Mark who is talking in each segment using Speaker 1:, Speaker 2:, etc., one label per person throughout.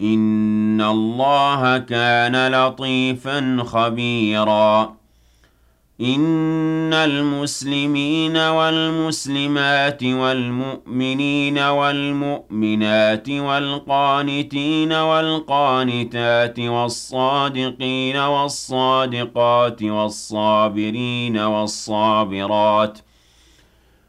Speaker 1: إن الله كان لطيفا خبيرا. إن المسلمين والمسلمات والمؤمنين والمؤمنات والقانتين والقانتات والصادقين والصادقات والصابرين والصابرات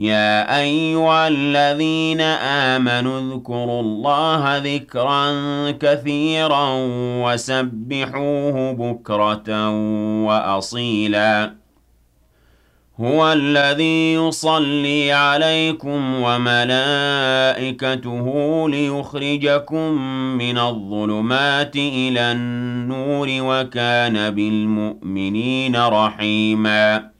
Speaker 1: يا أيها الذين آمنوا اذكروا الله ذكرا كثيرا وسبحوه بكرة وأصيلا. هو الذي يصلي عليكم وملائكته ليخرجكم من الظلمات إلى النور وكان بالمؤمنين رحيماً.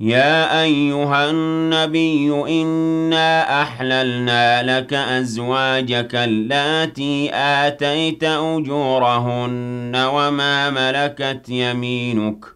Speaker 1: يا أيها النبي إنا أحللنا لك أزواجك اللاتي آتيت أجورهن وما ملكت يمينك.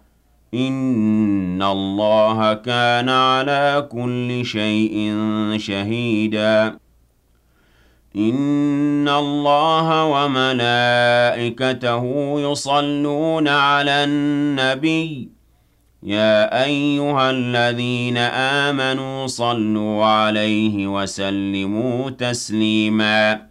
Speaker 1: إن الله كان على كل شيء شهيدا. إن الله وملائكته يصلون على النبي. يا أيها الذين آمنوا صلوا عليه وسلموا تسليما.